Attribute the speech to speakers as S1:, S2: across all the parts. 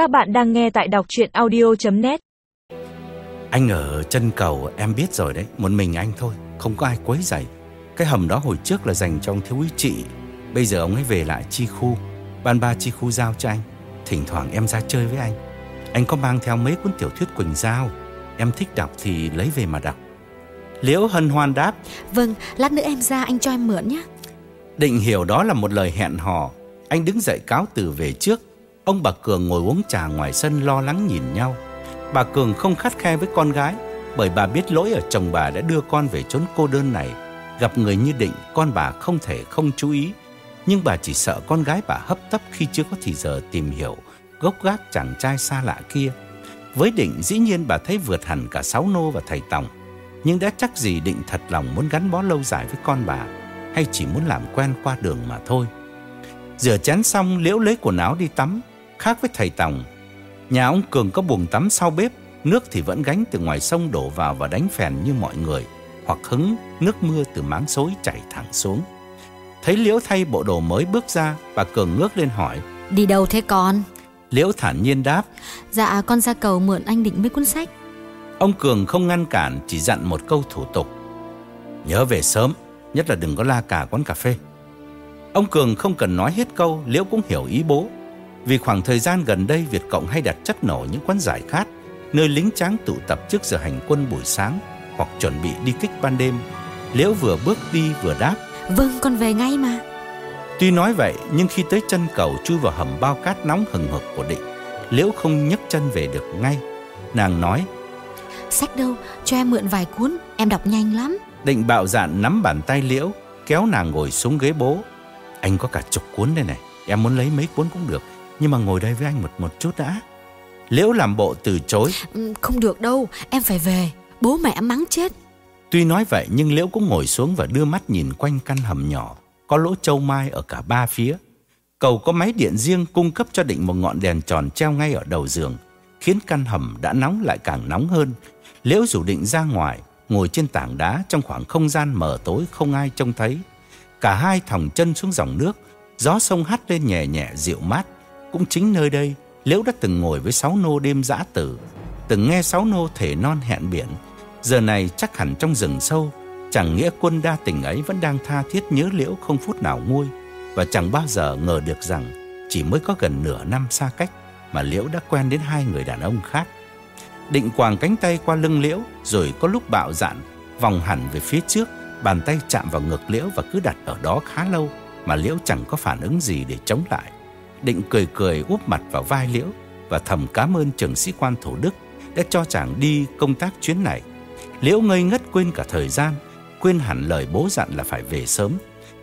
S1: Các bạn đang nghe tại đọc chuyện audio.net
S2: Anh ở chân cầu em biết rồi đấy. Một mình anh thôi Không có ai quấy rầy. Cái hầm đó hồi trước là dành cho ông thiếu úy trị. Bây giờ ông ấy về lại chi khu. Ban ba chi khu giao cho anh. Thỉnh thoảng em ra chơi với anh. Anh có mang theo mấy cuốn tiểu thuyết Quỳnh Giao. Em thích đọc thì lấy về mà đọc. Liễu hân hoan đáp.
S3: Vâng, lát nữa em ra anh cho em mượn nhé.
S2: Định hiểu đó là một lời hẹn hò. Anh đứng dậy cáo từ về trước Ông bà Cường ngồi uống trà ngoài sân lo lắng nhìn nhau. Bà Cường không khắt khe với con gái, Bởi bà biết lỗi ở chồng bà đã đưa con về chốn cô đơn này. Gặp người như định, Con bà không thể không chú ý. Nhưng bà chỉ sợ con gái bà hấp tấp Khi chưa có thì giờ tìm hiểu, Gốc gác chàng trai xa lạ kia. Với định, dĩ nhiên bà thấy vượt hẳn cả Sáu Nô và thầy Tòng. Nhưng đã chắc gì định thật lòng muốn gắn bó lâu dài với con bà, Hay chỉ muốn làm quen qua đường mà thôi. Rửa chén xong, Liễu lấy quần áo đi tắm. Khác với thầy Tòng. Nhà ông Cường có buồng tắm sau bếp Nước thì vẫn gánh từ ngoài sông đổ vào và đánh phèn như mọi người Hoặc hứng nước mưa từ máng xối chảy thẳng xuống. Thấy Liễu thay bộ đồ mới bước ra Bà Cường ngước lên hỏi
S3: Đi đâu thế con?
S2: Liễu thản nhiên đáp
S3: Dạ con ra cầu mượn anh định mấy cuốn sách.
S2: Ông Cường không ngăn cản Chỉ dặn một câu thủ tục. Nhớ về sớm Nhất là đừng có la cả quán cà phê. Ông Cường không cần nói hết câu Liễu cũng hiểu ý bố Vì khoảng thời gian gần đây Việt Cộng hay đặt chất nổ những quán giải khát Nơi lính tráng tụ tập trước giờ hành quân buổi sáng Hoặc chuẩn bị đi kích ban đêm Liễu vừa bước đi vừa đáp
S3: Vâng, con về ngay mà.
S2: Tuy nói vậy nhưng khi tới chân cầu chui vào hầm bao cát nóng hừng hực của định Liễu không nhấc chân về được ngay Nàng nói
S3: Sách đâu, cho em mượn vài cuốn, em đọc nhanh lắm.
S2: Định bạo dạn nắm bàn tay Liễu Kéo nàng ngồi xuống ghế bố Anh có cả chục cuốn đây này Em muốn lấy mấy cuốn cũng được Nhưng mà ngồi đây với anh một một chút đã. Liễu làm bộ từ chối.
S3: Ừ, Không được đâu, em phải về. Bố mẹ mắng chết.
S2: Tuy nói vậy nhưng Liễu cũng ngồi xuống và đưa mắt nhìn quanh căn hầm nhỏ. Có lỗ châu mai ở cả ba phía. Cầu có máy điện riêng cung cấp cho Định một ngọn đèn tròn treo ngay ở đầu giường Khiến căn hầm đã nóng lại càng nóng hơn. Liễu rủ Định ra ngoài Ngồi trên tảng đá trong khoảng không gian mờ tối không ai trông thấy. Cả hai thòng chân xuống dòng nước Gió sông hắt lên nhẹ nhẹ dịu mát cũng chính nơi đây, Liễu đã từng ngồi với sáu nô đêm dã tử, Từng nghe sáu nô thể non hẹn biển. Giờ này chắc hẳn trong rừng sâu, Chẳng nghĩa quân đa tình ấy vẫn đang tha thiết nhớ Liễu không phút nào nguôi. Và chẳng bao giờ ngờ được rằng Chỉ mới có gần nửa năm xa cách Mà Liễu đã quen đến hai người đàn ông khác. Định quàng cánh tay qua lưng Liễu, Rồi có lúc bạo dạn, Vòng hẳn về phía trước, Bàn tay chạm vào ngực Liễu và cứ đặt ở đó khá lâu Mà Liễu chẳng có phản ứng gì để chống lại. Định cười cười úp mặt vào vai Liễu Và thầm cảm ơn trưởng sĩ quan Thủ Đức Đã cho chàng đi công tác chuyến này. Liễu ngây ngất quên cả thời gian Quên hẳn lời bố dặn là phải về sớm.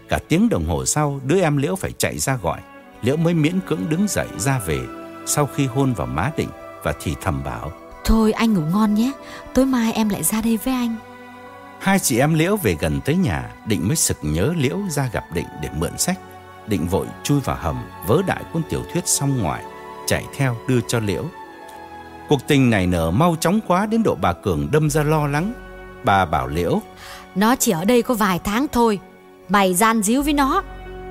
S2: Cả tiếng đồng hồ sau Đứa em Liễu phải chạy ra gọi. Liễu mới miễn cưỡng đứng dậy ra về Sau khi hôn vào má Định Và thì thầm bảo
S3: Thôi anh ngủ ngon nhé, tối mai em lại ra đây với anh.
S2: Hai chị em Liễu về gần tới nhà Định mới sực nhớ Liễu ra gặp Định để mượn sách Định vội chui vào hầm Vớ đại cuốn tiểu thuyết xong ngoài Chạy theo đưa cho Liễu Cuộc tình này nở mau chóng quá Đến độ bà Cường đâm ra lo lắng Bà bảo Liễu
S3: Nó chỉ ở đây có vài tháng thôi. Mày gian díu với nó.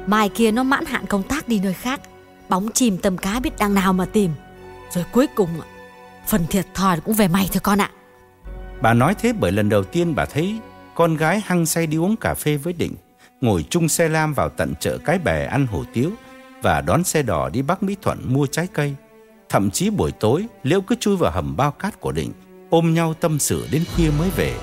S3: Mai kia nó mãn hạn công tác đi nơi khác. Bóng chìm tầm cá biết đằng nào mà tìm. Rồi cuối cùng, phần thiệt thòi cũng về mày thôi con ạ.
S2: Bà nói thế bởi lần đầu tiên bà thấy Con gái hăng say đi uống cà phê với Định Ngồi chung xe lam vào tận chợ Cái Bè ăn hủ tiếu Và đón xe đỏ đi Bắc Mỹ Thuận mua trái cây. Thậm chí buổi tối Liễu cứ chui vào hầm bao cát của Định Ôm nhau tâm sự đến khuya mới về.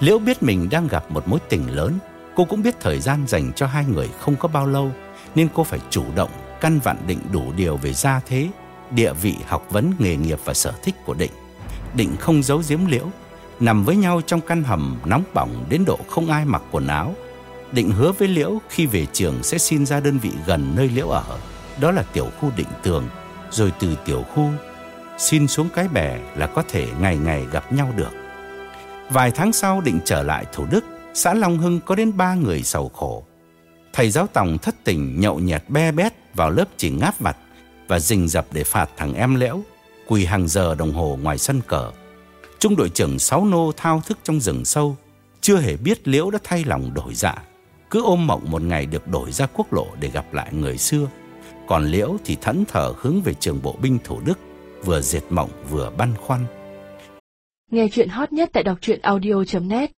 S2: Liễu biết mình đang gặp một mối tình lớn Cô cũng biết thời gian dành cho hai người không có bao lâu Nên cô phải chủ động Căn vặn Định đủ điều về gia thế Địa vị, học vấn, nghề nghiệp và sở thích của Định. Định không giấu giếm Liễu Nằm với nhau trong căn hầm nóng bỏng đến độ không ai mặc quần áo Định hứa với Liễu khi về trường sẽ xin ra đơn vị gần nơi Liễu ở. Đó là tiểu khu Định Tường. Rồi từ tiểu khu, xin xuống cái bè là có thể ngày ngày gặp nhau được. Vài tháng sau Định trở lại Thủ Đức, Xã Long Hưng có đến ba người sầu khổ. Thầy giáo Tòng thất tình nhậu nhẹt be bét vào lớp chỉ ngáp vặt Và rình rập để phạt thằng em Liễu, Quỳ hàng giờ đồng hồ ngoài sân cờ. Trung đội trưởng Sáu Nô thao thức trong rừng sâu, Chưa hề biết Liễu đã thay lòng đổi dạ. Cứ ôm mộng một ngày được đổi ra quốc lộ để gặp lại người xưa Còn Liễu thì thẫn thờ hướng về trường bộ binh Thủ Đức, vừa dệt mộng vừa băn khoăn.
S1: Nghe chuyện hot nhất tại đọc truyện audio.net